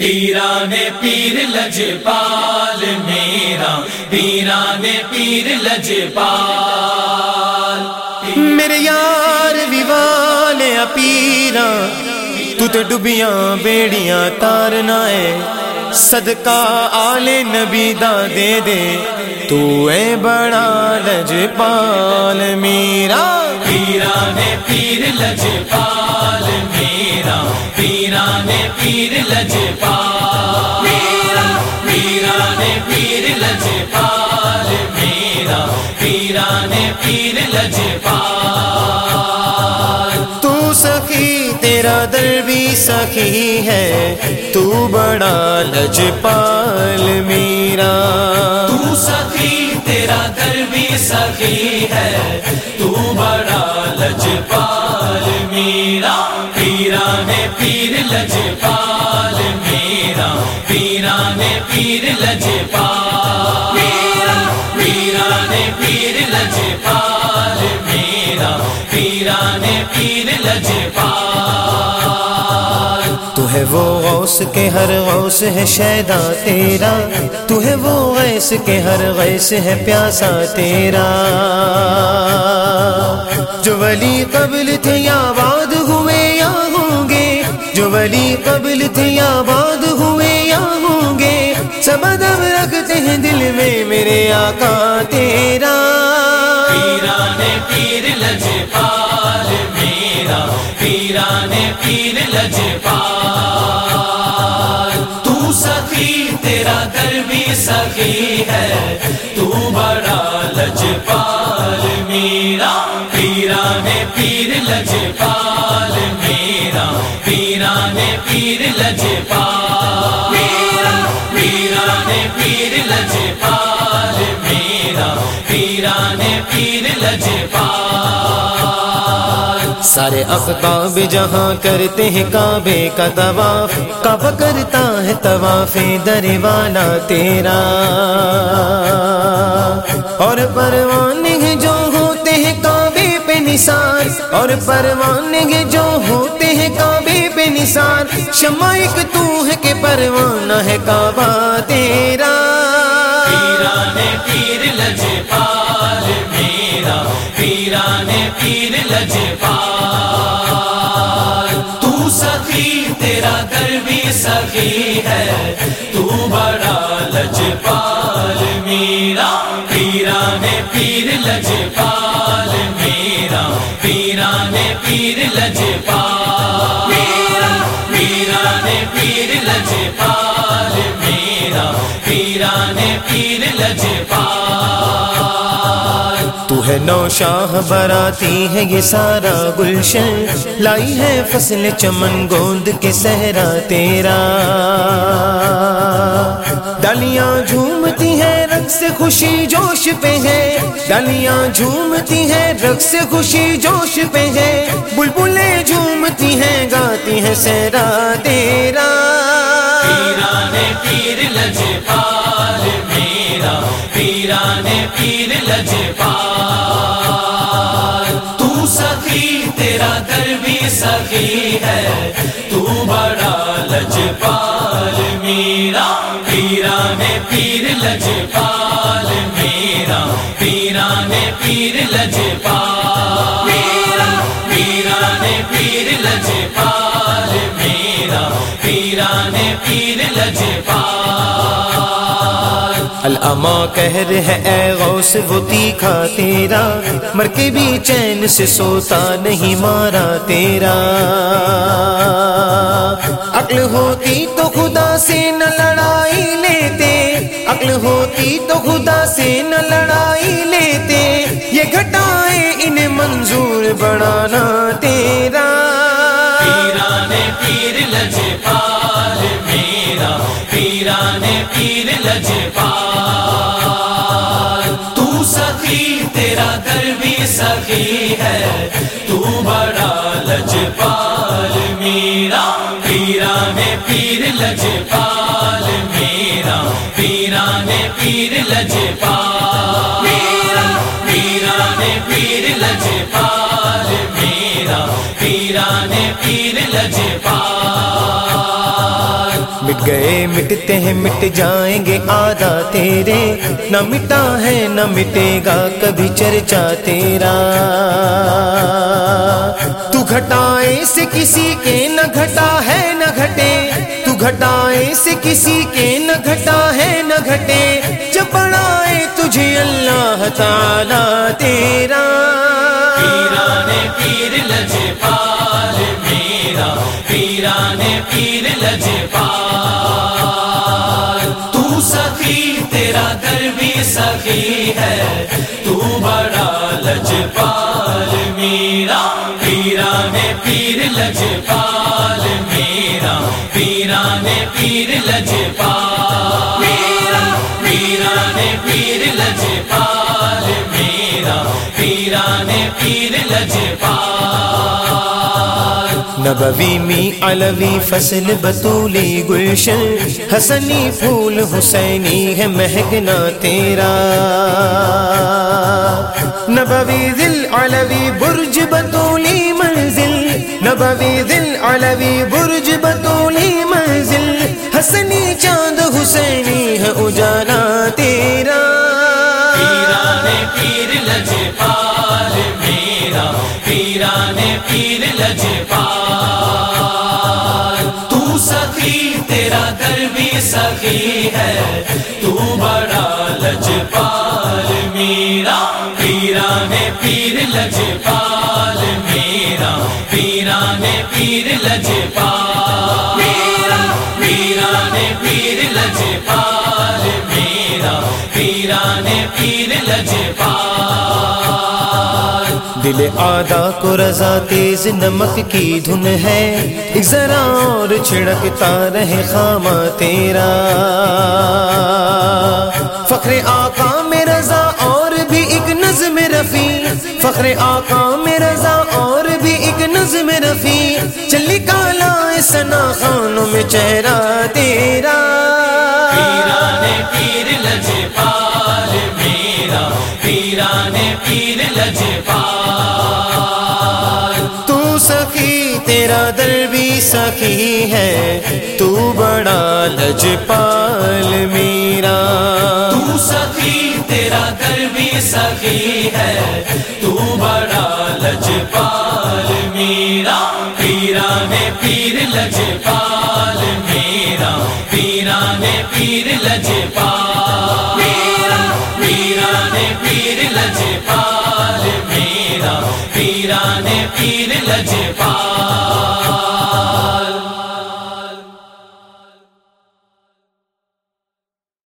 پیران پیر لج پال میرا پیران پیر لج پال میرے یار ویوال پیرا تو تے ڈبیاں بیڑیاں تارنا ہے۔ صدقہ آل نبی دا دے دے۔ تو اے بڑا لج پال میرا۔ پیران پیر لج پال میرا۔ پیران پیر لج پال میرا۔ پیران پیر لج پال میرا۔ پیران پیر لج پال تو سخی تیرا در بھی سخی ہے۔ تو بڑا لج پال میرا۔ تو سخی، تیرا در بھی سخی ہے۔ تو بڑا لج پال میرا۔ پیران پیر لج پال میرا۔ پیران پیر لج پال میرا۔ پیران پیر لج پال میرا۔ پیران پیر لج پال ہے وہ غوث کے ہر غوث ہے شیدا تیرا تو ہے وہ غیس کے ہر غیس ہے پیاسا تیرا جو ولی قبل تھے یا بعد ہوئے یا ہوں گے جو ولی قبل تھے یا بعد ہوئے یا ہوں گے سب ادب رکھتے ہیں دل میں میرے آقا تیرا پیران پیر لج پال میرا پیران پیر لج پال سخی تیرا در بھی سخی ہے۔ تو بڑا لج پال میرا، پیران پیر لج پال میرا، پیران پیر لج پال میرا، پیران پیر لج پال میرا، پیران پیر لج پال سارے اقتاب جہاں کرتے ہیں کعبے کا طواف، کعبہ کرتا ہے طواف در والا تیرا۔ اور پروانے ہیں جو ہوتے ہیں کعبے پہ نثار، اور پروانے ہیں جو ہوتے ہیں کعبے پہ نثار۔ شمع ایک تو ہے کہ پروانہ ہے کعبہ۔ پیران پیر لج پال تو سخی تیرا در بھی سخی ہے۔ تو بڑا لج پال میرا پیران پیر لج پال میرا پیران پیر لج پال میرا پیران پیر لج پال میرا پیران پیر لج پال ہے نو شاہ براتی ہے یہ سارا گلشن، لائی ہے فصل چمن گوند کے صحرا تیرا۔ ڈالیاں جھومتی ہیں رقص خوشی جوش پہ ہے۔ ڈالیاں جھومتی ہیں رقص خوشی جوش پہ ہے۔ بلبلیں جھومتی ہیں، گاتی ہیں سہرا تیرا۔ پیران پیر لج پال میرا پیران پیر لج پال سخی تیرا در بھی سخی ہے۔ تو بڑا لج پال میرا پیران پیر لج پال میرا پیران پیر لج پال میرا پیران پیر لج پال میرا پیران پیر لج پال الما کہر ہے، اے غوث، وہ تیکھا تیرا۔ مر کے بھی چین سے سوتا نہیں، مارا تیرا۔ عقل ہوتی تو خدا سے نہ لڑائی لیتے۔ عقل ہوتی تو خدا سے نہ لڑائی لیتے۔ یہ گھٹائے انہیں منظور بڑھانا تیرا۔ پیران پیر لج پال میرا پیران پیر لج پال۔ تو سخی، تیرا در بھی سخی ہے۔ تو بڑا لج پال۔ میرا پیران پیر لج پال۔ میرا پیران پیر لج پال۔ میرا پیران پیر لج پال۔ میرا پیران پیر لج پال۔ مٹ گئے، مٹتے ہیں، مٹ جائیں گے آدھا تیرے۔ نہ مٹا ہے، نہ مٹے گا کبھی چرچا تیرا۔ تو گھٹائے سے کسی کے نہ گھٹا ہے، نہ گھٹے۔ تو گھٹائے سے کسی کے نہ گھٹا ہے، نہ گھٹے۔ جب بڑھائے تجھے اللہ تعالی تیرا۔ پیران پیر لج پال پیر لج تو سخی، تیرا در بھی سخی ہے۔ تو بڑا لج پال میرا، پیران پیر لج پال میرا، پیران پیر لج پال میرا، پیران پیر لج پال میرا، پیران پیر لج پال نبوی می علوی فصل بطولی گلشن، حسنی پھول، حسینی ہے مہکنا تیرا۔ نبوی دل علوی برج بطولی منزل، نبوی دل علوی برج بطولی منزل، حسنی چاند، حسینی ہے اجالا تیرا۔ پیران پیر لج پال تو سخی تیرا در بھی سخی ہے۔ تو بڑا لج پال میرا پیران پیر لج پال میرا پیران پیر لج پال میرا پیران پیر لج پال میرا پیران پیر لج پال دل آدھا کو رضا تیز نمک کی دھن ہے۔ ایک ذرا اور چھڑکتا رہے خامہ تیرا۔ فخر آقا میں رضا اور بھی ایک نظم رفی فخر آقا میں رضا اور بھی ایک نظم رفی چلی کالا سنا خانوں میں چہرہ تیرا۔ پیر لج پال میرا لج پال تو سخی تیرا در بھی سخی ہے۔ تو بڑا لجپال میرا۔ تو سخی تیرا در بھی سخی ہے۔ تو بڑا لج پال میرا۔ پیران پیر لج پال میرا۔ پیران پیر لج پال پا